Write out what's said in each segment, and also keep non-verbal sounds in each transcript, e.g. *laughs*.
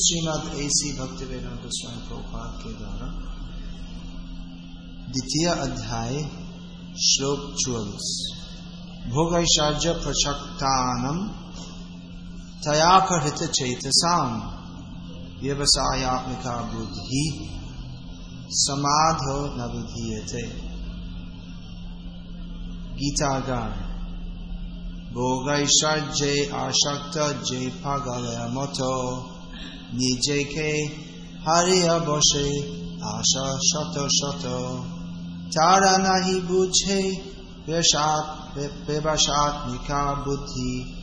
Shrimad AC भक्ति वेदांत स्वयं प्रोपाल के द्वारा द्वितीय अध्याय, श्लोक चौबीस। भोगैश्वर्य प्रचक्तानम तयापहृत चैतसाम व्यवसायत्मिका बुद्धि समाध न विधीयते। गीतागार। भोगैश्वर्य आशक्त जय पागलय मतो নিজেকে হারিয়া বসে আশা শত শত। তারা নাহি বুঝে বেবাসাত্মিকা বুদ্ধি,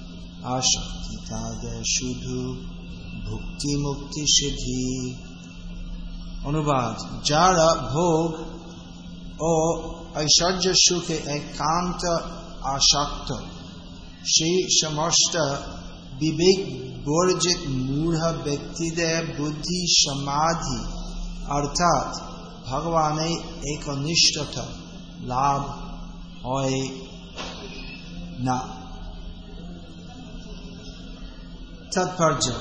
আসক্তি তাদের শুধু ভুক্তি মুক্তি সিদ্ধি। অনুবাদ, যারা ভোগ ও ঐশ্বর্য সুখে একান্ত আসক্ত, সেই সমস্ত বিবেক বর্জিত মূঢ় ব্যক্তিদের বুদ্ধি সমাধি, অর্থাৎ ভগবানের একনিষ্ঠতা লাভ হয় না। তাৎপর্য,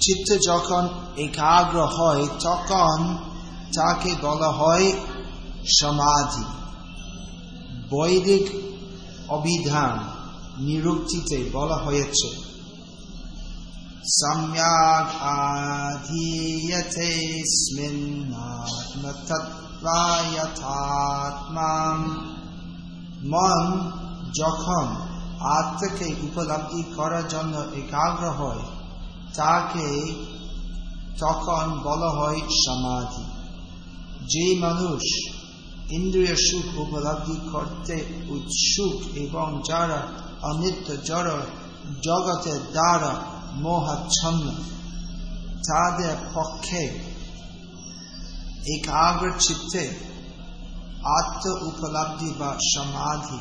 চিত্ত যখন একাগ্র হয়, তখন তাকে বলা হয় সমাধি। বৈদিক অভিধান নিরুক্তিতে বলা হয়েছে। সম্যক আধীয়তেস্মিন্নাত্মতত্ত্বায়থাত্মাম মন যখন আত্মাকে উপলব্ধি করার জন্য একাগ্র হয় তাকে তখন বলা হয় সমাধি যে মানুষ ইন্দ্রিয় সুখ উপলব্ধি করতে উৎসুক এবং যারা অনিত্য জড় জগতের দ্বারা মোহাচ্ছন্ন। তাদের পক্ষে একাগ্র চিত্তে আত্ম উপলব্ধি বা সমাধি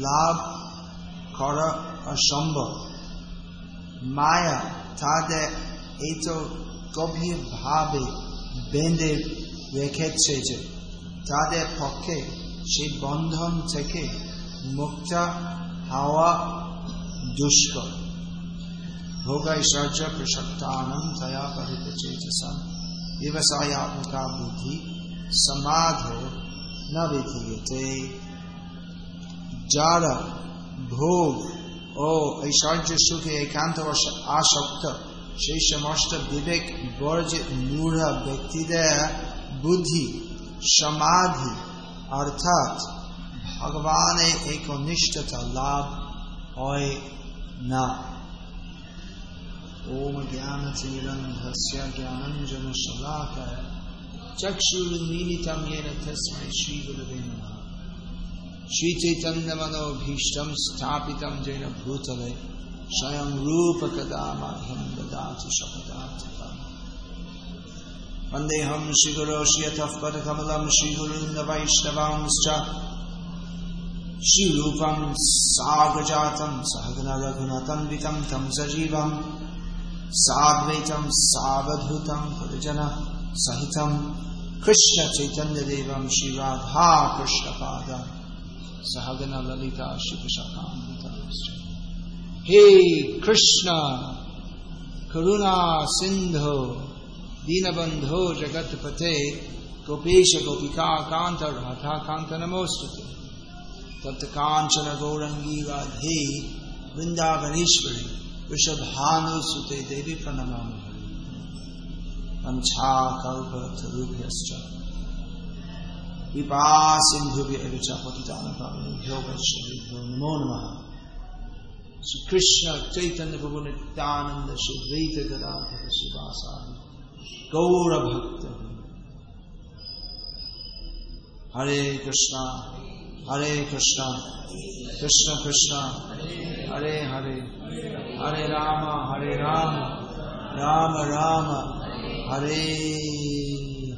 লাভ করা অসম্ভব। মায়া তাদের এই তো গভীর ভাবে বেঁধে রেখেছে যে তাদের পক্ষে সেই বন্ধন থেকে মুক্ত হওয়া দুষ্কর। ভোগৈশ্বর্য প্রসক্তানম তয়া পরিত চেতসম ব্যবসায়াত্মকা বুদ্ধি সমাধো ন বিধীয়তে যারা ভোগ ও ঐশ্বর্য সুখে একান্ত আসক্ত সেই সমস্ত বিবেক বর্জিত মূঢ় ব্যক্তিদের বুদ্ধি সমাধি অর্থাৎ ভগবানের একনিষ্ঠতা লাভ হয় না ओम ज्ञान तिरंधस्य ज्ञानंजन शलाकय चक्षुर्मीत येन श्री गुरुवे नमः। श्री चैतन्य मनोभीष्ट स्थापित जैन भूतले, स्वयं रूप कदा मह्यम ददाति शपदार्थकम् वन्देऽहं श्रीगुरो श्रियतः पदकमलं श्रीगुरून् वैष्णवांश्च श्रीरूपं सागजातं सहगनरघुनतन्वितं तं सजीवम्। साद्वैतम सावधूतम गुरुजन सहितम कृष्ण चैतन्य देव श्री राधा कृष्ण पाद सहगन ललिता शिव हे कृष्ण करुणा सिंधु दीनबंधो जगतपते गोपेश गोपिका कांत राधा कांत नमोस्त तत्कांचन गौरंगी राधे वृंदावनेश्वरी वृषभानुसुते देवी प्रणमामि वञ्छाकल्पतरुभ्यश्च विपासिन्धुभ्यः च पतितानपाभ्यो वैष्णवेभ्यो नमो नमः। श्रीकृष्ण चैतन्य प्रभु नित्यानंद गदाधर गौरभक्त। हरे कृष्णा हरे कृष्णा। कृष्ण कृष्ण। হরে হরে হরে রাম হরে রাম রাম রাম, হরে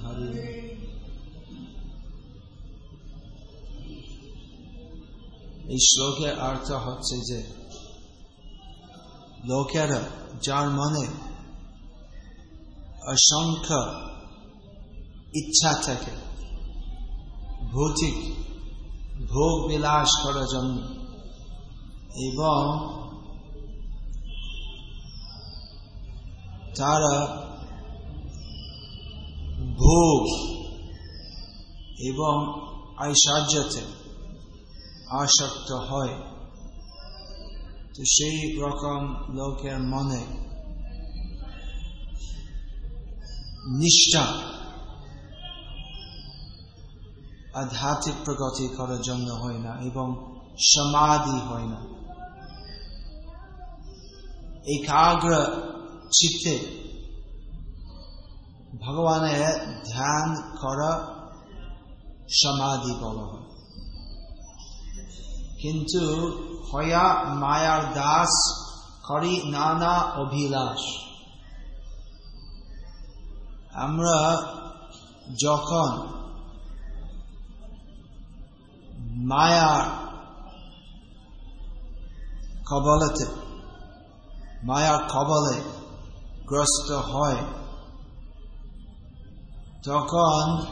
হরে। এই শ্লোকের অর্থ হচ্ছে যে, লোকেরা যার মনে অসংখ্য ইচ্ছা থাকে, ভৌতিক ভোগ বিলাস করার জন্য এবং তারা ভোগ এবং ঐশ্বর্যতে আসক্ত হয়। তো সেই রকম লোকের মনে নিষ্ঠা আধ্যাত্মিক প্রগতি করার জন্য হয় না এবং সমাধি হয় না। একাগ্র চিত্তে ভগবানের ধ্যান করা সমাধি বলা কিন্তু হয়া মায়ার দাস করি নানা অভিলাষ আমরা যখন মায়ার কবলতে মায়ার কবলে গ্রস্ত হয়। তখন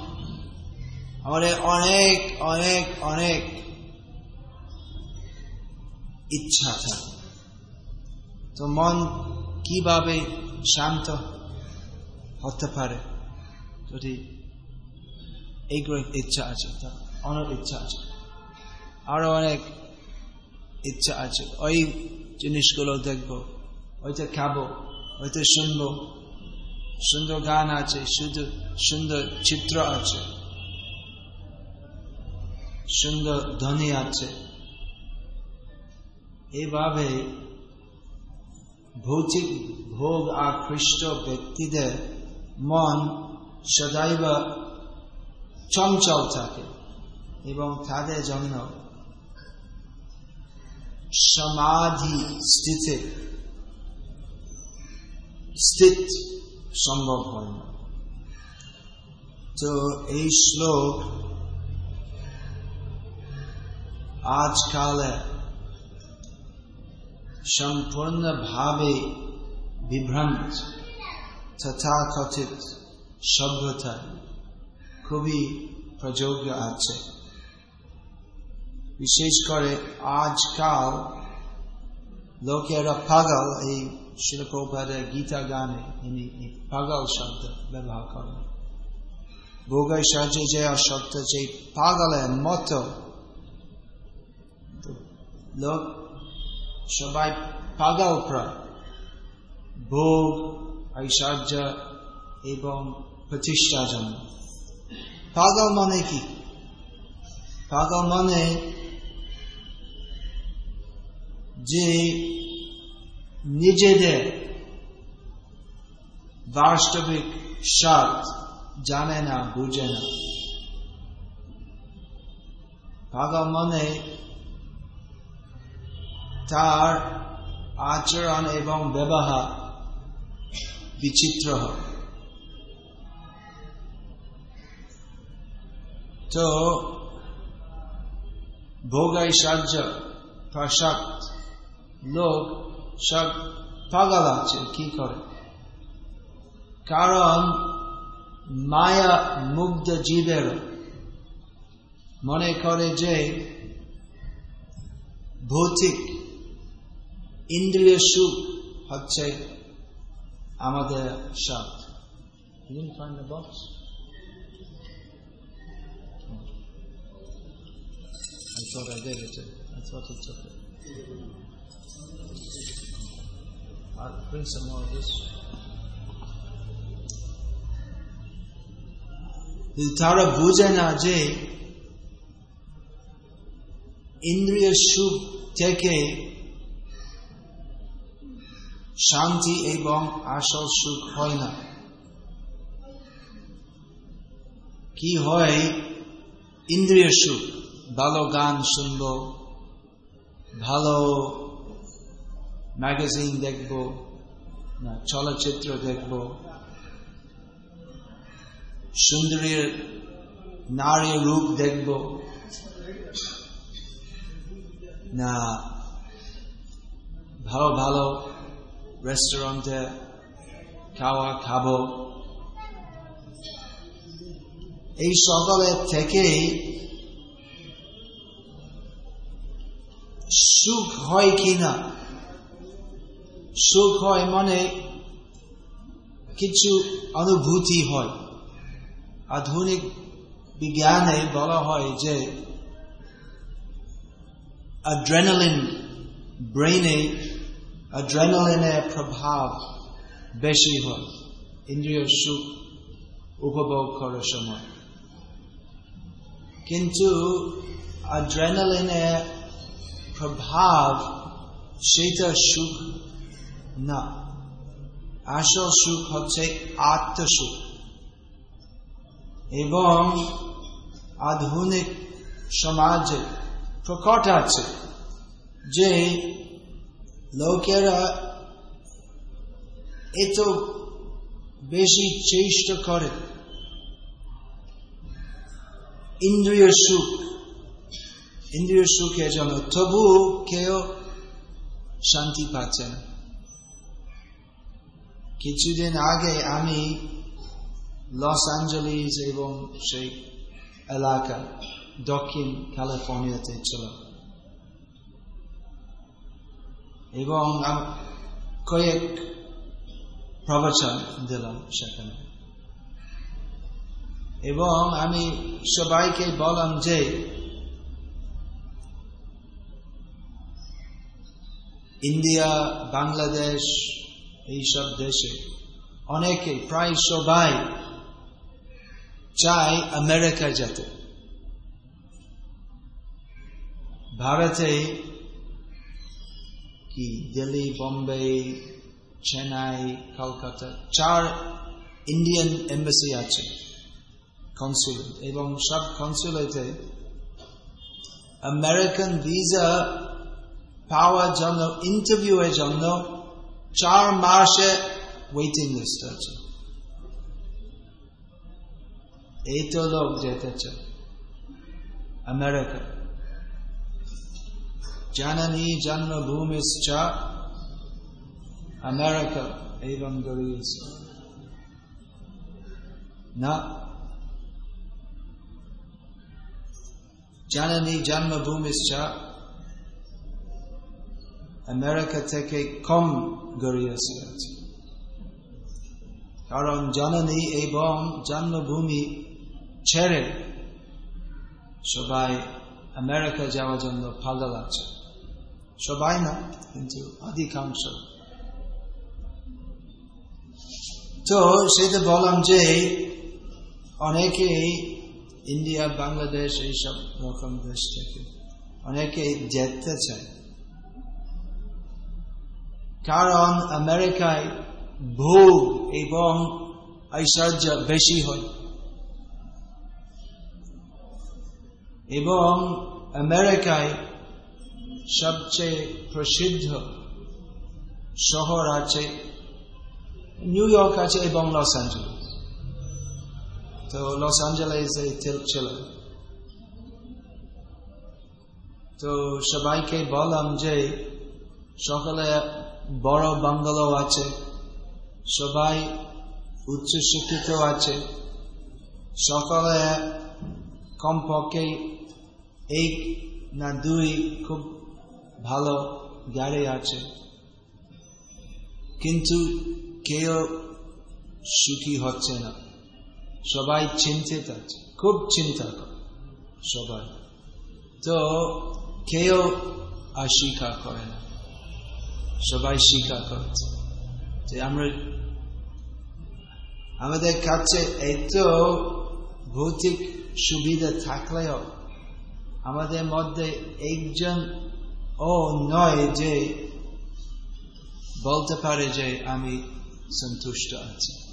আমাদের অনেক অনেক অনেক ইচ্ছা থাকে। তো মন কীভাবে শান্ত হতে পারে? যদি এইগুলো ইচ্ছা আছে অনেক ইচ্ছা আছে। আরও অনেক ইচ্ছা আছে। ওই জিনিসগুলো দেখব। ওইটা খাব ওইটা শুনব সুন্দর গান আছে শুধু সুন্দর চিত্র আছে সুন্দর ধ্বনি আছে এইভাবে ভৌতিক ভোগ আকৃষ্ট ব্যক্তিদের মন সদাইব চঞ্চল থাকে এবং তাদের জন্য সমাধি স্থিতি স্থিত সম্ভব হয় না। তো এই শ্লোক আজকালে সম্পূর্ণভাবে বিভ্রান্ত, তথাকথিত সভ্যতা খুবই প্রযোগ্য আছে। বিশেষ করে আজকাল লোকেরা পাগল, এই শিল্পোপাদের গীতা গানে ইনি পাগল শব্দ ব্যবহার করেন ভোগের সাহায্যে যে অসত্য যে পাগলের মতো লোক সবাই পাগল প্রায় ভোগ ঐশ্বর্য এবং প্রতিষ্ঠার জন্য পাগল মানে কি পাগল মানে যে নিজেদের বাস্তবিক স্বাদ জানে না, বুঝে না। পাগল মানে তার আচরণ এবং ব্যবহার বিচিত্র হয়। তো ভোগৈশ্বর্য প্রসাদ লোক সব পাগল আছে, কি করে? কারণ মায়া মুগ্ধ জীবের। মনে করে যে ভৌতিক ইন্দ্রিয় সুখ হচ্ছে আমাদের সব। I thought I I'll bring some more of this. তারা বুঝে না যে ইন্দ্রিয় সুখ থেকে শান্তি এবং আসল সুখ হয় না কি হয় ইন্দ্রিয় সুখ ভালো গান শুনব ভালো ম্যাগাজিন দেখব, না, চলচ্চিত্র দেখব। সুন্দরীর নারী রূপ দেখব। না, ভালো ভালো রেস্টুরেন্টে খাওয়া খাব। এই সকলের থেকেই সুখ হয় কি না সুখ হয় মানে কিছু অনুভূতি হয়। আধুনিক বিজ্ঞানে বলা হয় যে অ্যাড্রেনালিন ব্রেইনে অ্যাড্রেনালিনের প্রভাব বেশি হয়। ইন্দ্রিয় সুখ উপভোগ করার সময়। কিন্তু অ্যাড্রেনালিনের প্রভাব সেটা সুখ না আসল সুখ হচ্ছে আত্মসুখ এবং আধুনিক সমাজে প্রকট আছে যে লোকেরা এত বেশি চেষ্টা করে ইন্দ্রিয় সুখ ইন্দ্রিয় সুখের জন্য তবু কেউ শান্তি পাচ্ছে না কিছুদিন আগে আমি লস অ্যাঞ্জেলিস এবং সেই এলাকা দক্ষিণ ক্যালিফোর্নিয়াতে ছিলাম। এবং কয়েক প্রবচন দিলাম সেখানে। এবং আমি সবাইকে বললাম যে, ইন্ডিয়া, বাংলাদেশ এইসব দেশে। অনেকে প্রায় সবাই চায় আমেরিকা যেতে। ভারতে কি, দিল্লি, বোম্বে, চেন্নাই, কলকাতা, চার ইন্ডিয়ান এম্বাসি আছে কনসুলেট এবং সব কনসুলেটে আমেরিকান ভিসা পাওয়ার জন্য ইন্টারভিউ এর জন্য চার মাসে ওয়েটিং লিস্ট আছে এই তো লোক যেতে চায় আমেরিকা জানানি জন্মভূমিশ্চ আমেরিকা এবং গরিয়েছে না জানানি জন্মভূমিশ্চ আমেরিকা থেকে কম গড়িয়েছে কারণ জননী এবং জন্মভূমি ছেড়ে সবাই আমেরিকা যাওয়ার জন্য পাগল লাগছে সবাই না কিন্তু অধিকাংশ তো সেটা বললাম যে অনেকে ইন্ডিয়া বাংলাদেশ এইসব রকম দেশ থেকে অনেকে যেতে চায় কারণ আমেরিকায় ভোগ এবং ঐশ্বর্য বেশি হয়। এবং আমেরিকায় সবচেয়ে প্রসিদ্ধ শহর আছে নিউ ইয়র্ক আছে এবং লস অ্যাঞ্জেলেস। তো লস অ্যাঞ্জেলেসে ছিল তো সবাইকে বললাম যে সকালে বড় বাংলো আছে, সবাই উচ্চ শিক্ষিত আছে। সকালে কমপক্ষে এক না দুই খুব ভালো গাড়ি আছে। কিন্তু কেউ সুখী হচ্ছে না। সবাই চিন্তিত আছে, খুব চিন্তা সবাই। তো কেউ আর করে না। সবাই স্বীকার করছে যে আমরা আমাদের কাছে এত ভৌতিক সুবিধা থাকলেও আমাদের মধ্যে একজন ও নয় যে বলতে পারে যে আমি সন্তুষ্ট আছি।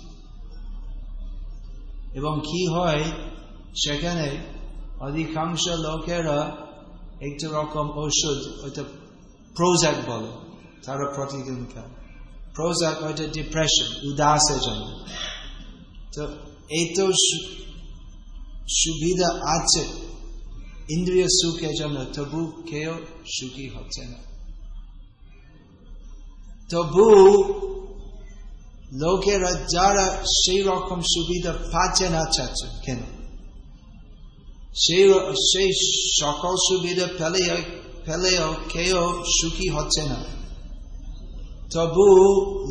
এবং কি হয়, সেখানে অধিকাংশ লোকেরা একটা রকম ওষুধ ওইটা প্রোজাক বলে। তারা প্রতিদিন খায় প্রোজাক ওইটা ডিপ্রেশন উদাসের জন্য তো এই তো সুবিধা আছে। ইন্দ্রিয় সুখের জন্য তবু কেউ সুখী হচ্ছে না। তবু লোকেরা যারা সেই রকম সুবিধা পাচ্ছে না, চাচ্ছে কেন? সেই সেই সকল সুবিধা পেলে পেলেও কেউ সুখী হচ্ছে না। তবু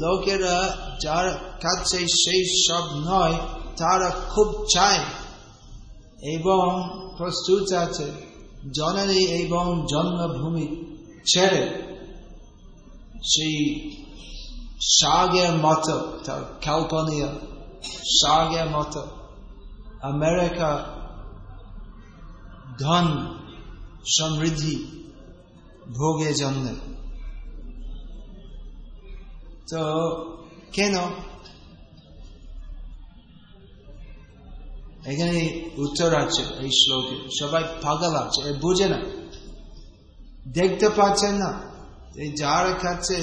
লোকেরা যার কাছে সেই সব নয়, তারা খুব চায় এবং প্রস্তুত আছে, জননী এবং জন্মভূমি ছেড়ে। সেই সাগের মতো, তার কাল্পনীয় মতো আমেরিকা ধন সমৃদ্ধি ভোগে জন্য। তো কেন এখানে উত্তর আছে এই শ্লোকে সবাই পাগল আছে বুঝে না দেখতে পাচ্ছেন না এই যার কাছে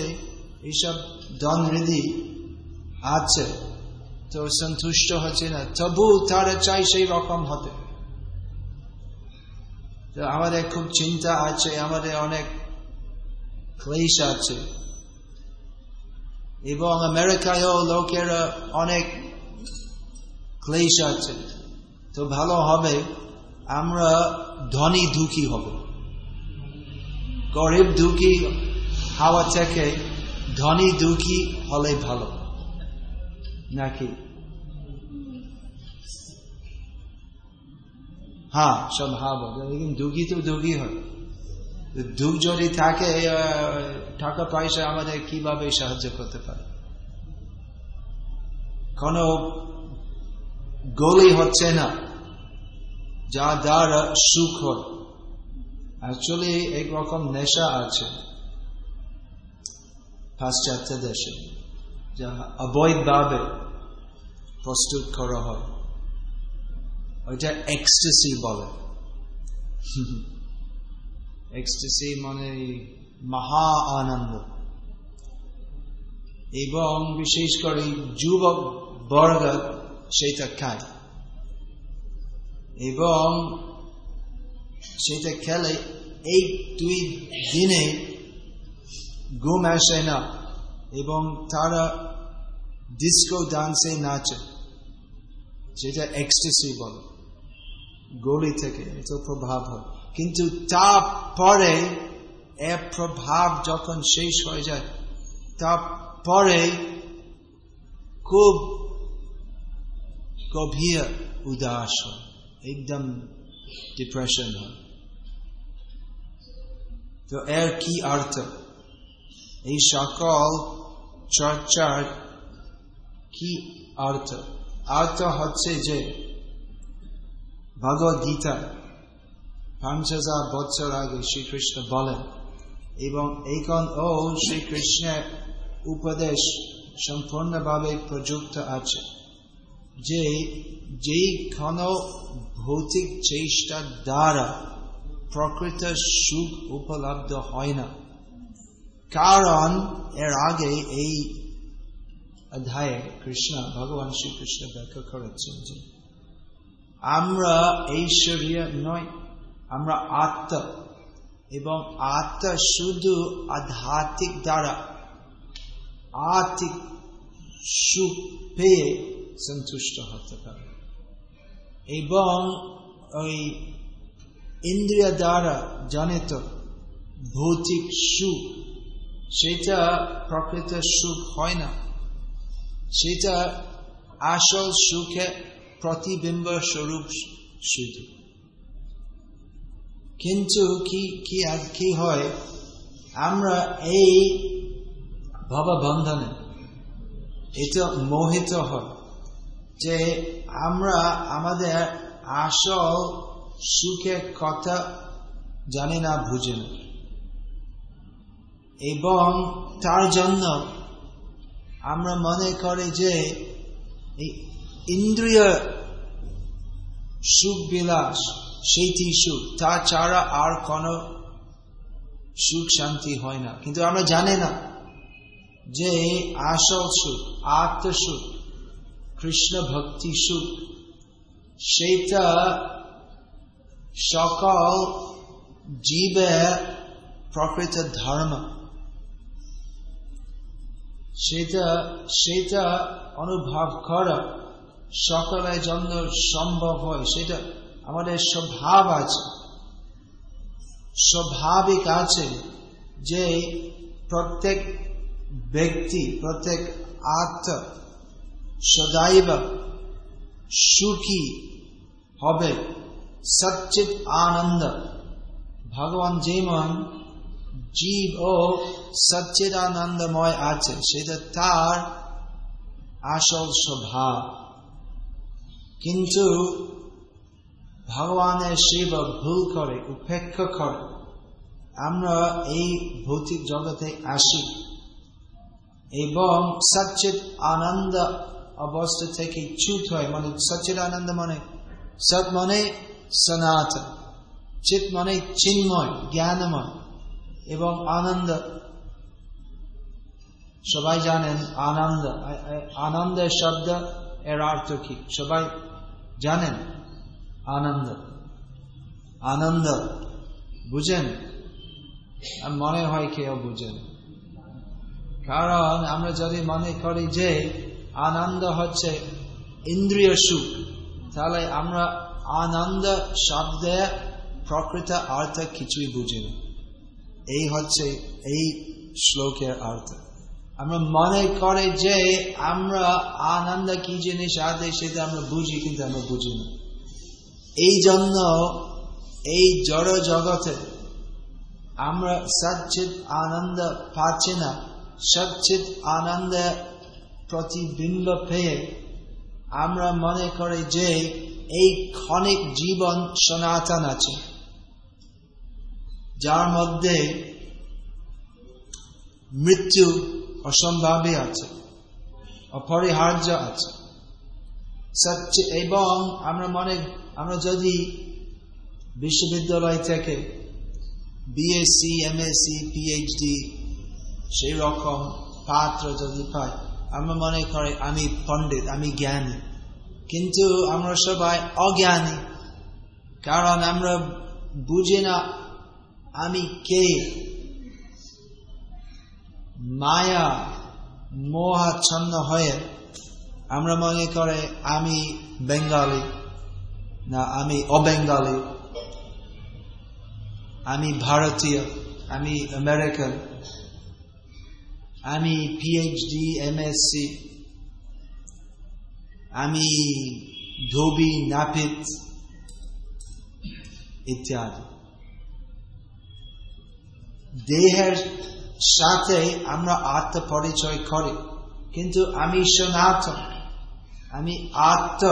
এইসব ধন হৃদি আছে তো সন্তুষ্ট হচ্ছে না তবু তারা চাই সেই রকম হতে তো আমাদের খুব চিন্তা আছে আমাদের অনেক ক্লেশ আছে এবং আমেরিকায়ও লোকেরা অনেক ক্লেশ আছে তো ভালো হবে, আমরা ধনী দুঃখী হব। গরিব দুঃখী হাওয়া থেকে ধনী দুঃখী হলে ভালো। নাকি? হ্যাঁ সব হা বলে। দুঃখী তো দুঃখী হয়। দুঃখ যদি থাকে টাকা পয়সা আমাদের কীভাবে সাহায্য করতে পারে? কোন গলি হচ্ছে না যা দ্বারা সুখ হয়। অ্যাকচুয়ালি একরকম নেশা আছে। পাশ্চাত্য দেশে, যা অবৈধভাবে প্রস্তুত করা হয়। ওইটা এক্সটেসি বলে। *laughs* এক্সটেসি মানে মহা আনন্দ। এবং বিশেষ করে যুবক বর্গ সেটা খায়। এবং সেটা খেলে এই দুই দিনে ঘুম আসে না এবং তারা ডিস্কো ডান্সে নাচে। সেটা এক্সটেসি বলে। গলি থেকে এত প্রভাব হয়। কিন্তু তারপরে এর প্রভাব যখন শেষ হয়ে যায় তারপরে খুব গভীর উদাস হয়, একদম ডিপ্রেশন হয়। তো এর কি অর্থ? এই সকল চর্চার কি অর্থ? অর্থ হচ্ছে যে ভগবত গীতা পাঁচ হাজার বছর আগে শ্রীকৃষ্ণ বলেন, এবং এইখন ও শ্রীকৃষ্ণের উপদেশ সম্পূর্ণভাবে প্রযুক্ত আছে, যে যেই কোন ভৌতিক চেষ্টা দ্বারা প্রকৃত সুখ উপলব্ধ হয় না। কারণ এর আগে এই অধ্যায়ে কৃষ্ণ, ভগবান শ্রীকৃষ্ণ ব্যাখ্যা করেছেন যে, আমরা ঐশ্বর্য নয় আমরা আত্ম এবং আত্মা শুধু আধ্যাত্মিক দ্বারা আর্থিক সুখ পেয়ে সন্তুষ্ট হতে পারে। এবং ওই ইন্দ্রিয় দ্বারা জানিত ভৌতিক সুখ, সেটা প্রকৃত সুখ হয় না। সেটা আসল সুখে প্রতিবিম্ব স্বরূপ শুধু। কিন্তু কি কি আর কি হয়? আমরা এই ভববন্ধনে এটা মোহিত হয় যে আমরা আমাদের আসল সুখের কথা জানি না, বুঝি না। এবং তার জন্য আমরা মনে করি যে ইন্দ্রিয় সুখ বিলাস সেইটি সুখ তাছাড়া আর কোন সুখ শান্তি হয় না। কিন্তু আমরা জানি না যে আসল সুখ আত্মসুখ কৃষ্ণ ভক্তি সুখ সেটা সকল জীবের প্রকৃত ধর্ম। সেটা সেটা অনুভব করা সকলের জন্য সম্ভব হয়। সেটা আমাদের স্বভাব আছে। স্বাভাবিক আছে যে প্রত্যেক ব্যক্তি, প্রত্যেক আত্ম সদাইব সুখী হবে। সচিত আনন্দ। ভগবান যেমন জীব ও সচিত আনন্দময় আছে, সেটা তার আসল স্বভাব। কিন্তু ভগবানের শিব ভুল করে, উপেক্ষা করে। আমরা এই ভৌতিক জগতে আসি। এবং সচিত আনন্দ অবস্থা থেকে চুত হয়। মানে সচিত আনন্দ মানে সৎ মানে সনাতন চিত মানে চিন্ময়, জ্ঞানময় এবং আনন্দ। সবাই জানেন আনন্দ। আনন্দের শব্দ এর অর্থ কি? সবাই জানেন? আনন্দ। আনন্দ। বুঝেন? মনে হয় কেউ বুঝেন। কারণ আমরা যদি মনে করি যে আনন্দ হচ্ছে ইন্দ্রিয় সুখ, তাহলে আমরা আনন্দ শব্দে প্রকৃত অর্থ কিছুই বুঝি না। এই হচ্ছে এই শ্লোকের অর্থ। আমরা মনে করে যে আমরা আনন্দ কি জিনিস আছে সেটা আমরা বুঝি, কিন্তু আমরা বুঝি না। এই জন্য এই জড় জগতে আমরা সচ্ছিত আনন্দ পাচ্ছি না। সচ্ছিত আনন্দ প্রতিবিম্ব পেয়ে আমরা মনে করি যে এই ক্ষণিক জীবন সনাতন আছে। যার মধ্যে মৃত্যু অসম্ভাবী আছে, অপরিহার্য আছে। এবং আমরা মনে, আমরা যদি বিশ্ববিদ্যালয় থেকে বিএসসি এমএসসি পিএইচডি সেই রকম পাত্র যদি পাই, আমরা মনে করি আমি পণ্ডিত, আমি জ্ঞানী। কিন্তু আমরা সবাই অজ্ঞানী, কারণ আমরা বুঝি না আমি কে। মায়া, মোহাচ্ছন্ন হয়ে আমরা মনে করে আমি বেঙ্গালি, না, আমি অবেঙ্গালি। আমি ভারতীয়, আমি আমেরিকান, আমি পিএইচডি এমএসসি আমি ধোবি, নাপিত ইত্যাদি। দেহের সাথে আমরা আত্মপরিচয় করি, কিন্তু আমি সনাতন। আমি আত্ম।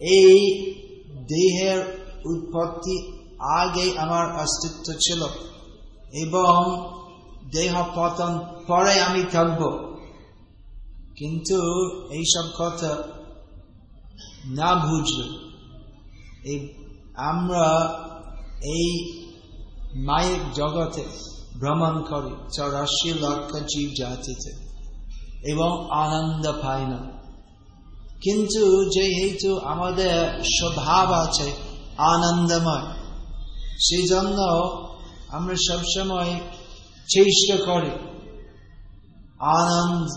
এই দেহের উৎপত্তি আগে আমার অস্তিত্ব ছিল এবং দেহ পতন পরে আমি থাকব। কিন্তু এইসব কথা না বুঝলে এই আমরা এই মায়ের জগতে ভ্রমণ করি, চৌরাশি লক্ষ জীব জাতিতে এবং আনন্দ পাই না। কিন্তু যেহেতু আমাদের স্বভাব আছে আনন্দময় সেই জন্য আমরা সবসময় চেষ্টা করি আনন্দ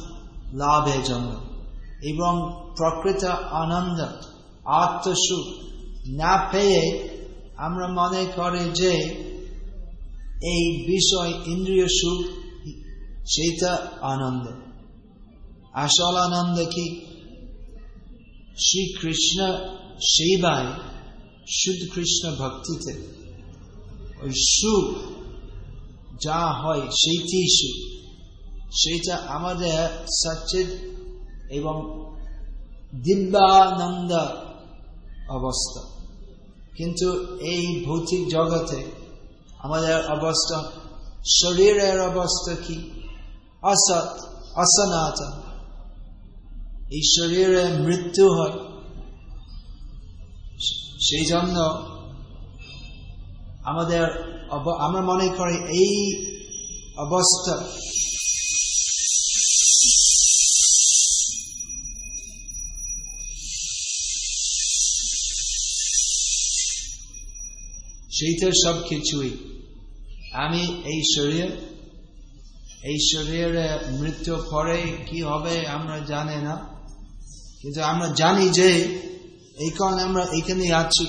লাভের জন্য এবং প্রকৃত আনন্দ, আত্মসুখ না পেয়ে আমরা মনে করি যে এই বিষয় ইন্দ্রিয় সুখ সেইটা আনন্দ। আসল আনন্দ কি? শ্রীকৃষ্ণ সেবায় শুদ্ধ কৃষ্ণ ভক্তিতে ওই সুখ যা হয় সেইটি সুখ সেইটা আমাদের সচিত এবং দিব্যানন্দ অবস্থা কিন্তু এই ভৌতিক জগতে আমাদের অবস্থা শরীরের অবস্থা কি অসৎ অসনাতন এই শরীরে মৃত্যু হয়। সেই জন্য আমাদের আমরা মনে করি এই অবস্থা সেইটা সব কিছুই। আমি এই শরীর, এই শরীরে মৃত্যু পরে কি হবে আমরা জানি না। কিন্তু আমরা জানি যে এই কারণে আমরা এখানে আছি।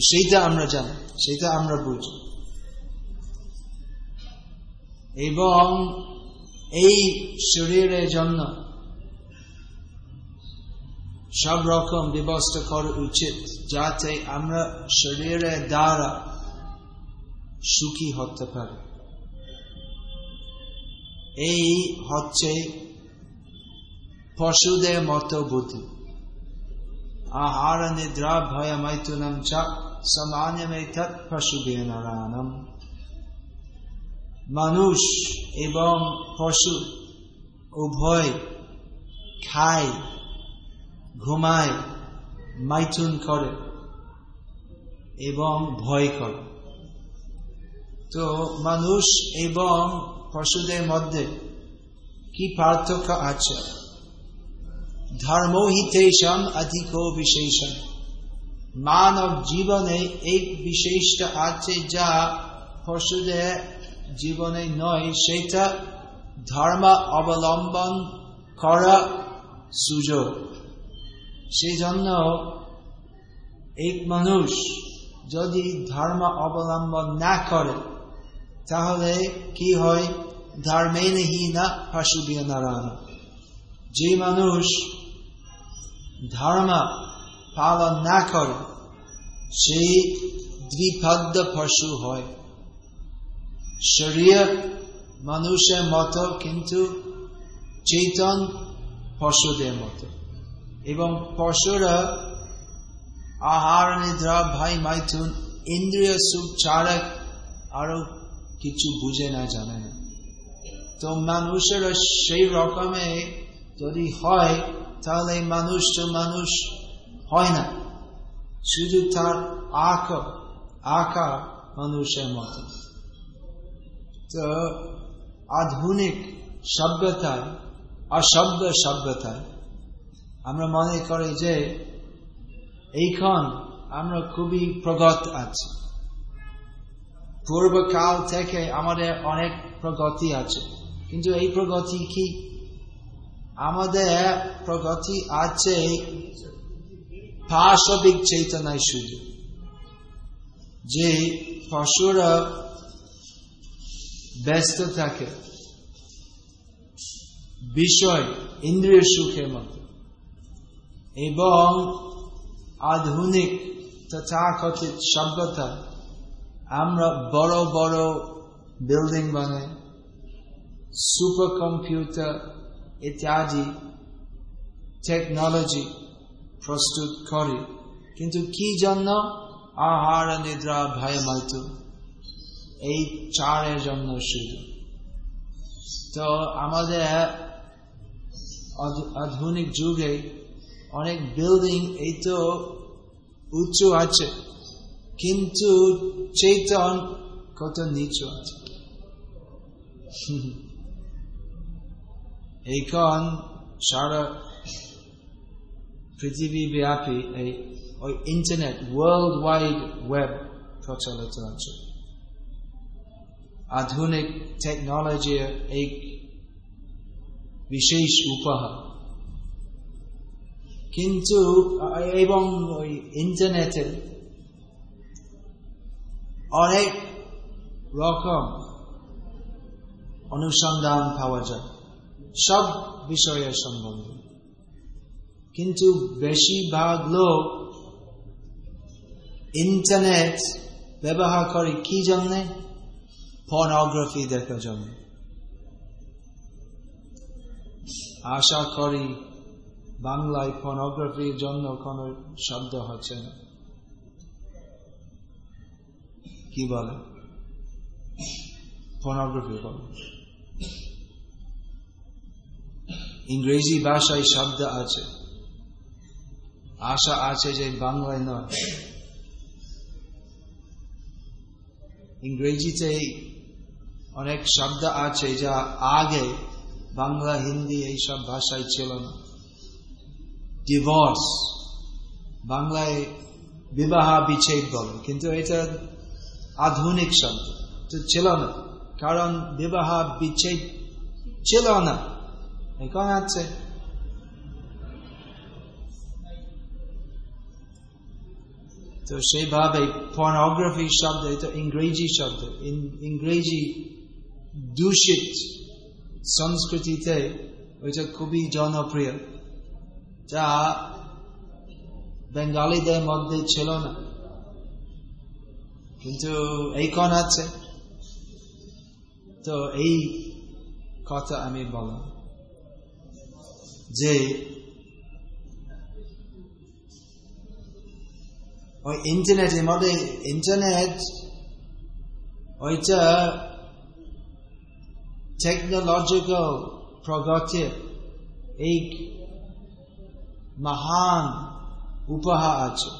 সেইটা আমরা জানি সেটা আমরা বুঝি। এবং এই শরীরের জন্য সব রকম ব্যবস্থা করা উচিত যাতে আমরা শরীরের দ্বারা সুখী হতে পারি। এই হচ্ছে পশুদের মতো বুদ্ধি আহার নিদ্রা ভয় মৈথুনম চ সমান্যমে তৎ পশু নারায়ণম। মানুষ এবং পশু উভয় খায়, ঘুমায়, মাইথুন করে এবং ভয় করে। তো মানুষ এবং পশুদের মধ্যে কি পার্থক্য আছে? ধর্মহিতেশম অধিক বিশেষণ মানব জীবনে এক বিশেষটা আছে যা পশুদের জীবনে নয় সেটা ধর্ম অবলম্বন করা সুযোগ সেই জন্য এক মানুষ যদি ধর্ম অবলম্বন না করে তাহলে কি হয় ধর্মে নেহি না নারায়ণ যে মানুষ ধর্ম পালন না করে সেই দ্বিপদ্য পশু হয়। শরীর মানুষের মতো, কিন্তু চেতন পশুদের মতো। এবং পশুরা আহার নিদ্রা ভাই মাইথুন, ইন্দ্রিয় সুখ ছাড়া আরও কিছু বুঝে না জানে। না তো মানুষেরা সেই রকমে যদি হয়, তাহলে মানুষ তো মানুষ হয় না। শুধু তার আঁকা আঁকা মানুষের মতো। তো আধুনিক সভ্যতায়, অসভ্য সভ্যতায় আমরা মনে করি যে এইখন আমরা খুবই প্রগত আছি। পূর্বকাল থেকে আমাদের অনেক প্রগতি আছে। কিন্তু এই প্রগতি কি আমাদের প্রগতি আছে পাশবিক চেতনায় শুধু। যে পশুরা ব্যস্ত থাকে, বিষয়, ইন্দ্রিয় সুখের মতো এবং আধুনিক তথাকথিত সভ্যতা, আমরা বড় বড় বিল্ডিং বানাই সুপার কম্পিউটার ইত্যাদি টেকনোলজি প্রস্তুত করি। কিন্তু কি জন্য? আহার, নিদ্রা, ভয় মাইত এই চারের জন্য শুধু তো আমাদের আধুনিক যুগে অনেক বিল্ডিং এই তো উঁচু আছে, কিন্তু চেতন কত নিচু আছে। *laughs* এইখন সারা পৃথিবী ব্যাপী এই ওই ইন্টারনেট ওয়ার্ল্ড ওয়াইড ওয়েব প্রচলিত আছে আধুনিক টেকনোলজির এক বিশেষ উপহার কিন্তু এবং ওই ইন্টারনেটে অনেক রকম অনুসন্ধান পাওয়া যায় সব বিষয়ের সম্বন্ধে। কিন্তু বেশিরভাগ লোক ইন্টারনেট ব্যবহার করে কি জন্যে? পর্নোগ্রাফি দেখার জন্য। আশা করি বাংলায় পর্নোগ্রাফির জন্য কোন শব্দ হচ্ছে না। কি বলে? পর্নোগ্রাফি বলে। ইংরেজি ভাষায় শব্দ আছে। আশা আছে যে বাংলায় নয়। ইংরেজিতে অনেক শব্দ আছে যা আগে বাংলা, হিন্দি এইসব ভাষায় ছিল না। ডিভোর্স বাংলায় বিবাহ, বিচ্ছেদ বলে। কিন্তু এটা আধুনিক শব্দ। ছিল না। কারণ বিবাহ, বিচ্ছেদ ছিল না। এখন আছে তো সেইভাবে পর্নোগ্রাফি শব্দ এটা ইংরেজি শব্দ ইংরেজি দূষিত সংস্কৃতিতে ওইটা খুবই জনপ্রিয় যা বেঙ্গালীদের মধ্যে ছিল না কিন্তু এই কন আছে তো এই কথা আমি বললাম যে ওই ইন্টারনেটের মধ্যে ইন্টারনেট ওইটা টেকনোলজিক্যাল প্রগতির এই মহান উপহার আছে।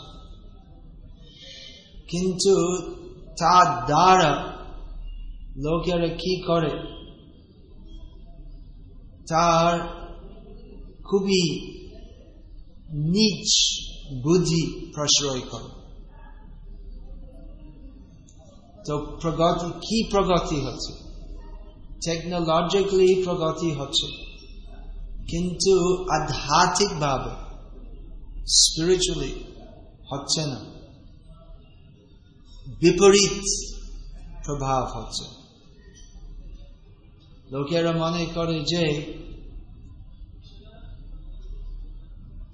কিন্তু তার দ্বারা লোকেরা কি করে? তার খুবই নিচ বুদ্ধি প্রশ্রয় করে। তো প্রগতি, কি প্রগতি হচ্ছে? টেকনোলজিক্যালি প্রগতি হচ্ছে। কিন্তু আধ্যাত্মিক ভাবে স্পিরিচুয়ালি হচ্ছে না। বিপরীত প্রভাব হচ্ছে। লোকেরা মনে করে যে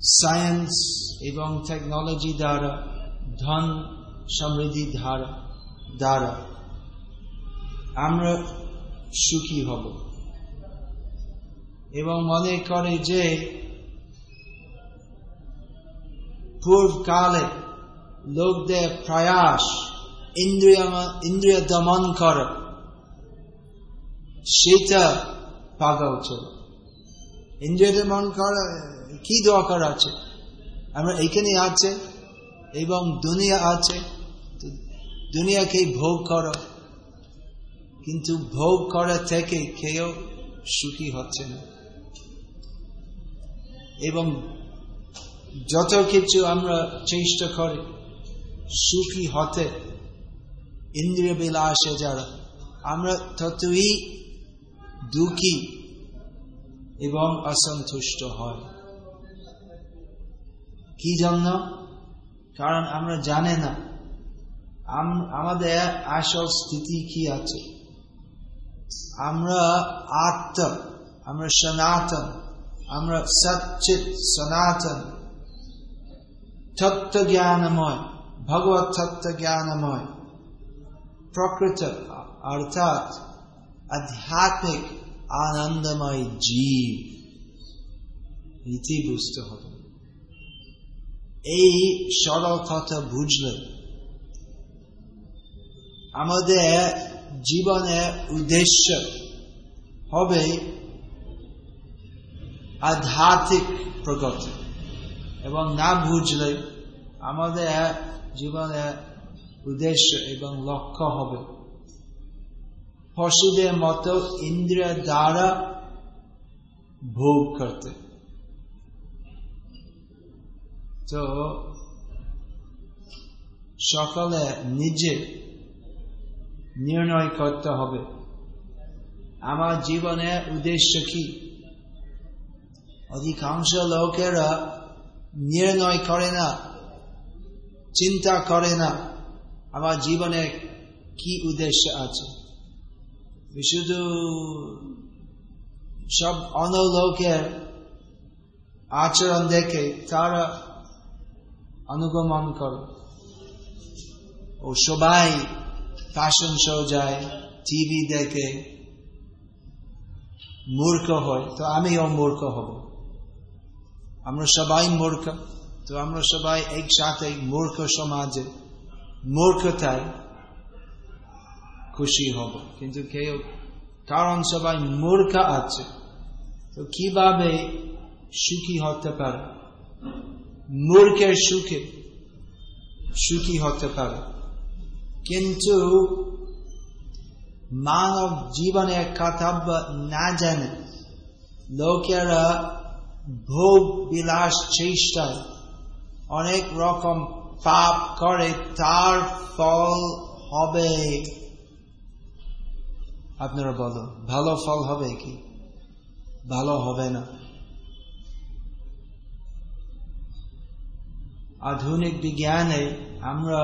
সায়েন্স এবং টেকনোলজি দ্বারা, ধন সমৃদ্ধি ধারা, দ্বারা আমরা সুখী হব। এবং মনে করে যে পূর্বকালে লোকদের প্রয়াস ইন্দ্রিয় ইন্দ্রিয় দমন কর, সেটা পাগল ছিল। ইন্দ্রিয় দমন করা কি দরকার আছে? আমরা এখানে আছে, এবং দুনিয়া আছে দুনিয়াকে ভোগ কর। কিন্তু ভোগ করা থেকে কেউ সুখী হচ্ছে না। এবং যত কিছু আমরা চেষ্টা করি, সুখী হতে ইন্দ্রিয় বিলাসে যারা, আমরা ততই দুঃখী এবং অসন্তুষ্ট হয়। কি জন্য কারণ আমরা জানে না। আমাদের আসল স্থিতি কি আছে? আমরা আত্ম আমরা সনাতন। আমরা সচিত সনাতন। তত্ত্ব জ্ঞানময় ভগবত তত্ত্ব জ্ঞানময় প্রকৃত। অর্থাৎ আধ্যাত্মিক, আনন্দময় জীব। ইতি বুঝতে হবে। এই সরল কথা বুঝলে আমাদের জীবনের উদ্দেশ্য হবে আধ্যাত্মিক প্রগতি এবং না বুঝলে আমাদের জীবনের উদ্দেশ্য এবং লক্ষ্য হবে পশুদের মতো ইন্দ্রিয় দ্বারা ভোগ করতে তো সকলে নিজে নির্ণয় করতে হবে। আমার জীবনের উদ্দেশ্য কি? অধিকাংশ লোকেরা নির্ণয় করে না, চিন্তা করে না আমার জীবনে কি উদ্দেশ্য আছে। শুধু সব অনলোকের আচরণ দেখে তারা অনুগমন করে ও সবাই ফ্যাশন শো যায় টিভি দেখে, মূর্খ হয়, তো আমিও মূর্খ হব। আমরা সবাই মূর্খ, তো আমরা সবাই একসাথে মূর্খ সমাজে, মূর্খতায় খুশি হব। কিন্তু কেউ, কারণ সবাই মূর্খ আছে, তো কীভাবে সুখী হতে পারে? মূর্খের সুখে সুখী হতে পারে। কিন্তু মানব জীবনের কর্তব্য না জানে, লোকেরা ভোগ বিলাস চেষ্টায় অনেক রকম পাপ করে, তার ফল হবে। আপনারা বলো ভালো ফল হবে কি? ভালো হবে না। আধুনিক বিজ্ঞানে আমরা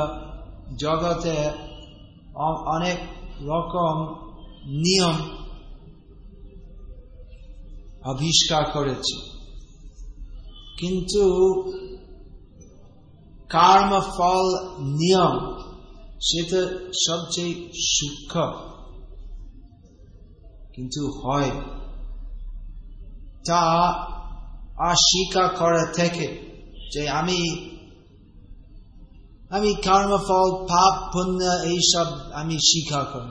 জগতে অনেক রকম নিয়ম আবিষ্কার করেছে। কিন্তু কর্ম ফল নিয়ম সেটা সবচেয়ে সূক্ষ্ম, কিন্তু হয়। তা অস্বীকার করা থেকে যে আমি আমি কর্মফল পাপ পুণ্য এইসব আমি স্বীকার করি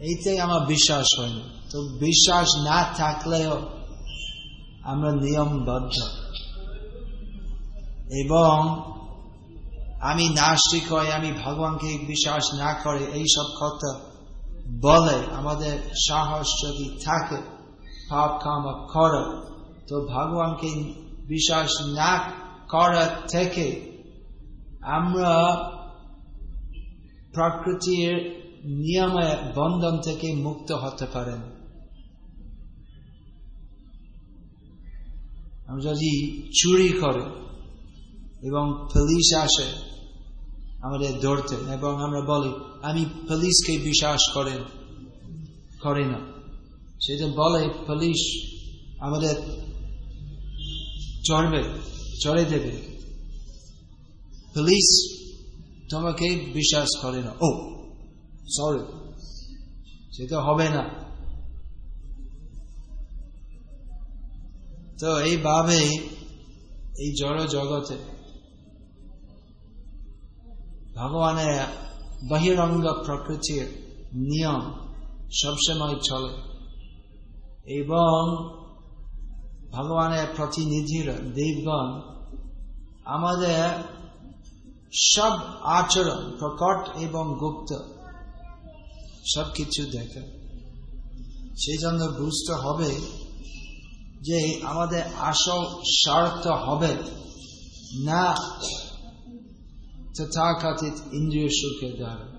এইতে আমার বিশ্বাস হয় না তো বিশ্বাস না থাকলেও আমরা নিয়মবদ্ধ এবং আমি নাস্তিক হয় আমি ভগবানকে বিশ্বাস না করে এইসব কথা বলে আমাদের সাহস যদি থাকে পাপ কাম করে তো ভগবানকে বিশ্বাস না করা থেকে আমরা প্রকৃতির নিয়মে বন্ধন থেকে মুক্ত হতে পারেন। আমরা যদি চুরি করে এবং পুলিশ আসে আমাদের ধরতে, এবং আমরা বলি, আমি পুলিশকে বিশ্বাস করেন, করে না। সেটা বলে, পুলিশ আমাদের চড়বে, চড়ে দেবে। পুলিশ তোমাকে বিশ্বাস করে না। ও সরি সেটা হবে না। তো এইভাবে এই জড় জগতে ভগবানের বহিরঙ্গ প্রকৃতির নিয়ম সবসময় চলে। এবং ভগবানের প্রতিনিধিরা দেবগণ আমাদের সব আচরণ প্রকট এবং গুপ্ত। সবকিছু দেখে। সেই জন্য বুঝতে হবে যে আমাদের আসল স্বার্থ হবে না তথাকথিত ইন্দ্রিয় সুখের দ্বারা।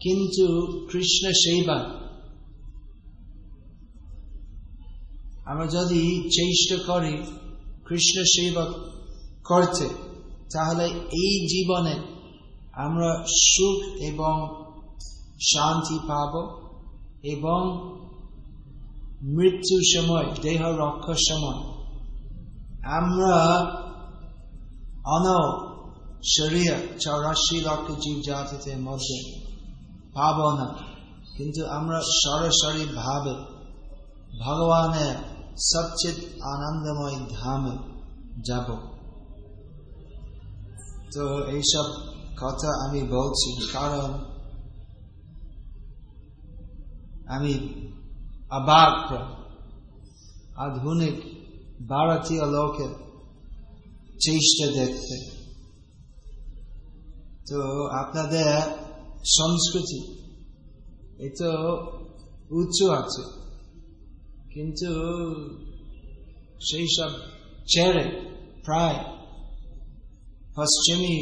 কিন্তু কৃষ্ণ সেবা আমরা যদি চেষ্টা করি কৃষ্ণ সেবা করতে তাহলে এই জীবনে আমরা সুখ এবং শান্তি পাব এবং মৃত্যুর সময়, দেহ রক্ষার সময় আমরা অন শরীর, চৌরাশি লক্ষ জীব জাতিতে মধ্যে পাব না। কিন্তু আমরা সরাসরি ভাবে ভগবানের সবচেয়ে আনন্দময় ধামে যাব। তো এইসব কথা আমি বলছি, কারণ আমি অবাক, আধুনিক ভারতীয় লোকের চেষ্টা দেখতে তো আপনাদের সংস্কৃতি এই তো উচ্চ আছে, কিন্তু সেই সব ছেড়ে প্রায় পশ্চিমী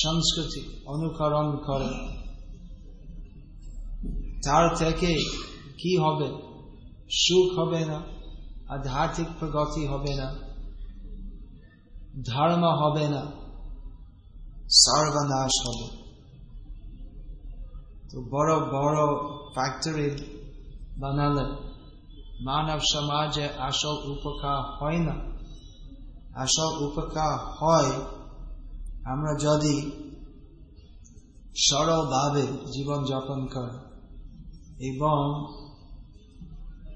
সংস্কৃতি অনুকরণ করে তার থেকে কি হবে সুখ হবে না আধ্যাত্মিক প্রগতি হবে না ধর্ম হবে না সর্বনাশ হবে তো বড় বড় ফ্যাক্টরি বানালে মানব সমাজে আসল উপকার হয় না আসল উপকার হয় আমরা যদি সরলভাবে জীবন যাপন করি এবং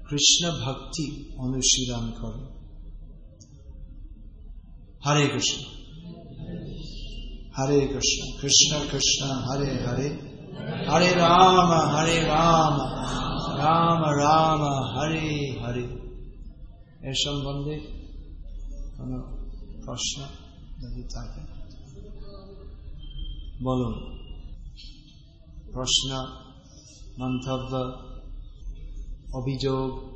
কৃষ্ণ ভক্তি অনুশীলন করে। হরে কৃষ্ণ। হরে কৃষ্ণ। কৃষ্ণ কৃষ্ণ, হরে হরে। হরে রাম হরে রাম। রাম রাম, হরে হরে। এর সম্বন্ধে কোন প্রশ্ন যদি থাকে? বলুন। প্রশ্ন, মন্তব্য, অভিযোগ।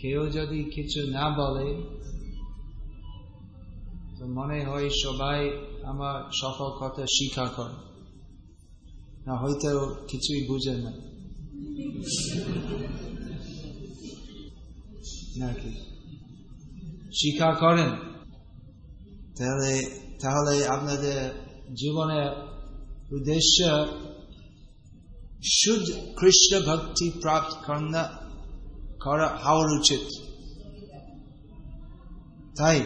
কেউ যদি কিছু না বলে, তো মনে হয় সবাই আমার সফল কথা স্বীকার করে। না, হয়তো কিছুই বুঝে না। নাকি? স্বীকার করেন? তাহলে তাহলে আপনাদের জীবনের উদ্দেশ্য, শুদ্ধ কৃষ্ণ ভক্তি প্রাপ্ত করা, হওয়ার উচিত। তাই,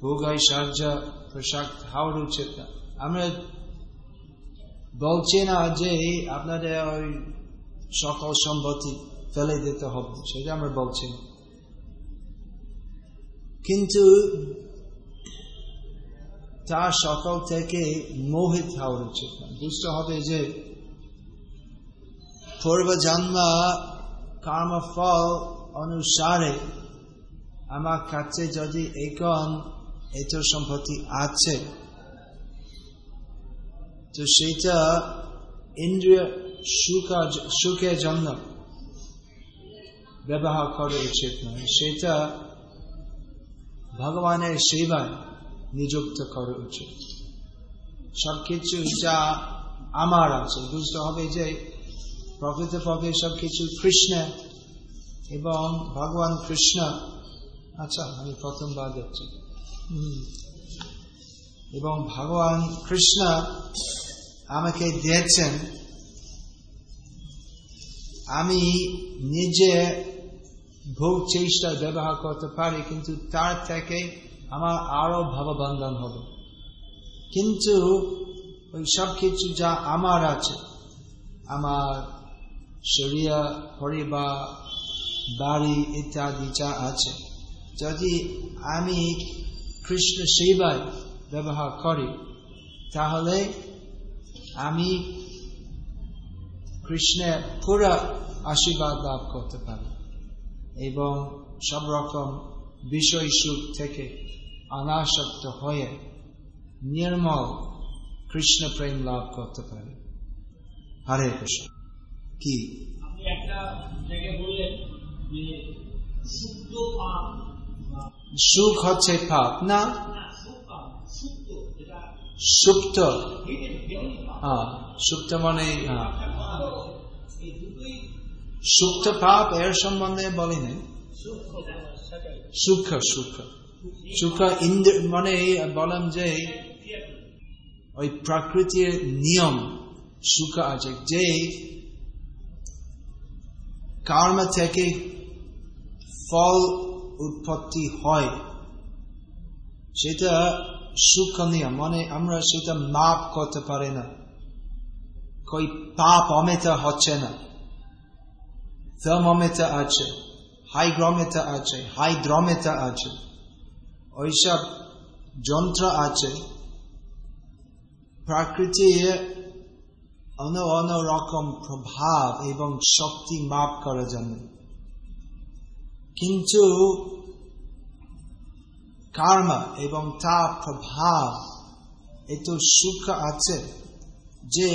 ভোগাই সাহায্য, প্রসাদ, হওয়ার উচিত না। আমরা বলছি না যে আপনাদের ওই সকল সম্পত্তি ফেলে দিতে হবে, সেটা আমরা বলছি কিন্তু তা সকল থেকে মোহিত হওয়ার উচিত বুঝতে হবে যে পূর্ব জন্ম কর্মফল অনুসারে আমার কাছে যদি এখন এত সম্পত্তি আছে, তো সেটা ইন্দ্রিয় সুখের জন্য ব্যবহার করা উচিত নয়। সেটা ভগবানের সেবায় নিযুক্ত করা উচিত সবকিছু যা আমার আছে, বুঝতে হবে যে প্রকৃতপক্ষে সবকিছু কৃষ্ণ এবং ভগবান কৃষ্ণ। আচ্ছা আমি প্রথমবার দেখছি। এবং ভগবান কৃষ্ণ আমাকে দিয়েছেন। আমি নিজে ভোগ চেষ্টা ব্যবহার করতে পারি, কিন্তু তার থেকে আমার আরও ভাববন্ধন হবে। কিন্তু ওই সব কিছু যা আমার আছে, আমার শরীর, পরিবার, বাড়ি ইত্যাদি যা আছে, যদি আমি কৃষ্ণ সেবায় ব্যবহার করি, তাহলে আমি কৃষ্ণের পুরা আশীর্বাদ লাভ করতে পারি। এবং সব রকম বিষয় সুখ থেকে অনাসক্ত হয়ে নির্মল কৃষ্ণ প্রেম লাভ করতে পারে। হরে কৃষ্ণ। কি? সুখ হচ্ছে পাপ না? সুপ্ত হ্যাঁ সুপ্ত মানে হ্যাঁ। সুপ্ত পাপ এর সম্বন্ধে বলিনি। সুখ সুখ। সুখ ইন্দ্র মানে বলেন যে ওই প্রকৃতির নিয়ম সুখ আছে, যে কর্ম থেকে ফল উৎপত্তি হয়, সেটা সুখ নিয়ম। মানে আমরা সেটা মাপ করতে পারি না। কই পাপ অমেতা হচ্ছে না। থার্মোমিটার আছে। হাইগ্রোমিটার আছে হাইড্রোমিটার আছে। ওইসব যন্ত্র আছে। প্রকৃতির অন্য অন্য রকম প্রভাব এবং শক্তি মাপ করার জন্য। কিন্তু কার্মা এবং তা প্রভাব এত সুখ আছে যে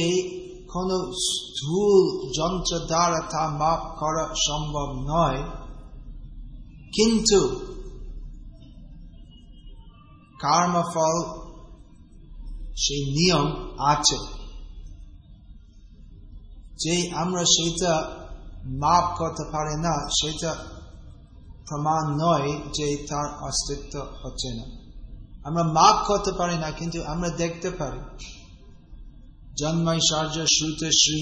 কোন স্থূল যন্ত্র দ্বারা তা মাপ করা সম্ভব নয়। কিন্তু কর্মফল সেই নিয়ম আছে। যে আমরা সেটা মাপ করতে পারি না, সেটা প্রমাণ নয় যে তার অস্তিত্ব হচ্ছে না। আমরা মাপ করতে পারি না, কিন্তু আমরা দেখতে পারি। জন্মাই সার্য শ্রুত শ্রী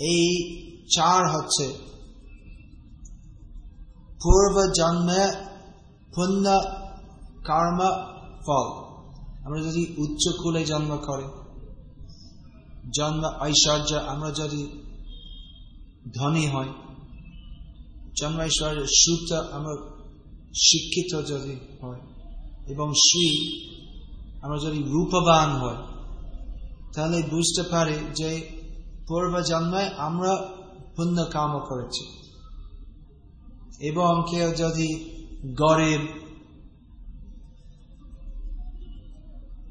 এই চার হচ্ছে পূর্ব জন্মে পুণ্য, কর্ম, ফল। আমরা যদি উচ্চ কুলে জন্ম করে, জন্ম ঐশ্বর্য, আমরা যদি ধনী হয় জন্ম ঐশ্বর্য সুত আমরা শিক্ষিত যদি হয় এবং শ্রী আমরা যদি রূপবান হয় তাহলে বুঝতে পারি যে পূর্ব জন্মে আমরা পুণ্য কাম করেছি। এবং কেউ যদি গরিব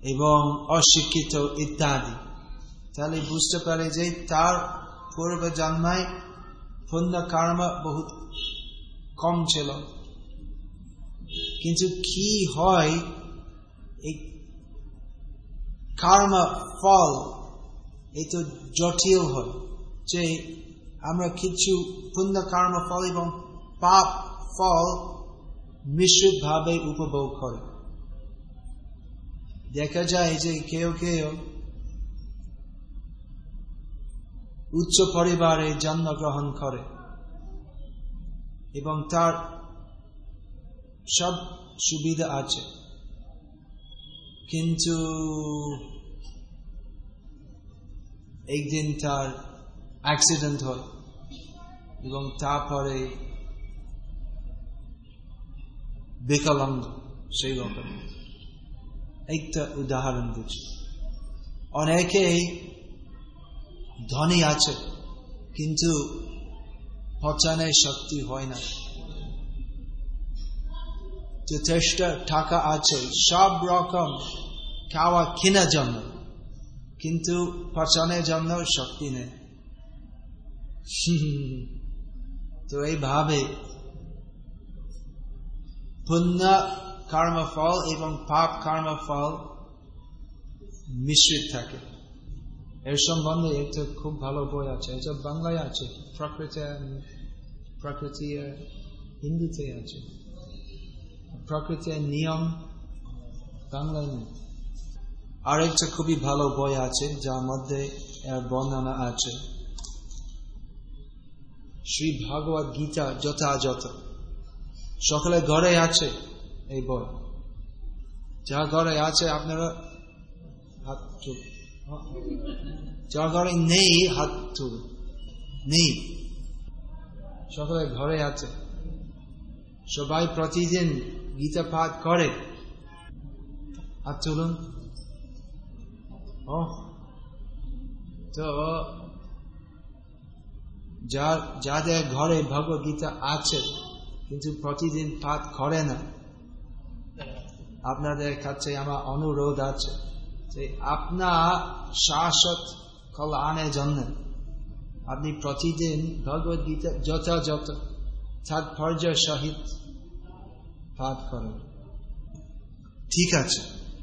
এবং অশিক্ষিত ইত্যাদি, তাহলে বুঝতে পারে যে তার পূর্ব জন্মায় পুণ্য কর্ম বহুত কম ছিল। কিন্তু কি হয়, এই কর্ম ফল এই তো জটিল হয় যে আমরা কিছু পুণ্য কর্ম ফল এবং পাপ, ফল মিশ্রিত ভাবে উপভোগ করে। দেখা যায় যে কেউ কেউ উচ্চ পরিবারে জন্মগ্রহণ করে এবং তার সব সুবিধা আছে। কিন্তু একদিন তার অ্যাক্সিডেন্ট হয় এবং তারপরে বিকলাঙ্গ সেই রকম একটা উদাহরণ দিচ্ছি। অনেকেই ধনী আছে, কিন্তু পচানের শক্তি হয় না। যথেষ্ট টাকা আছে, সব রকম খাওয়া কেনার জন্য, কিন্তু পচানের জন্য শক্তি নেই। *laughs* তো এইভাবে পুণ্য কর্মফল এবং পাপ কর্মফল মিশ্রিত থাকে। এর সম্বন্ধে একটা খুব ভালো বই আছে, এটা বাংলায় আছে, প্রকৃতি প্রকৃতি হিন্দিতে আছে। প্রকৃতির নিয়ম বাংলায় নেই। আর একটা খুবই ভালো বই আছে, যার মধ্যে এর বর্ণনা আছে। শ্রী ভগবত গীতা যথাযথ। সকলে ঘরে আছে এই বই যা ঘরে আছে, আপনারা হাত যা ঘরে নেই, হাত নেই। সকলে ঘরে আছে। সবাই প্রতিদিন গীতা পাঠ করে। হাত তুলুন। ও তো যাদের ঘরে ভগবত গীতা আছে কিন্তু প্রতিদিন পাঠ করে না। আপনাদের কাছে আমার অনুরোধ আছে যে আপনার শাশ্বত কল্যাণের জন্য আপনি প্রতিদিন ভগবত গীতা যথাযথ তাৎপর্য সহিত পাঠ করেন। ঠিক আছে।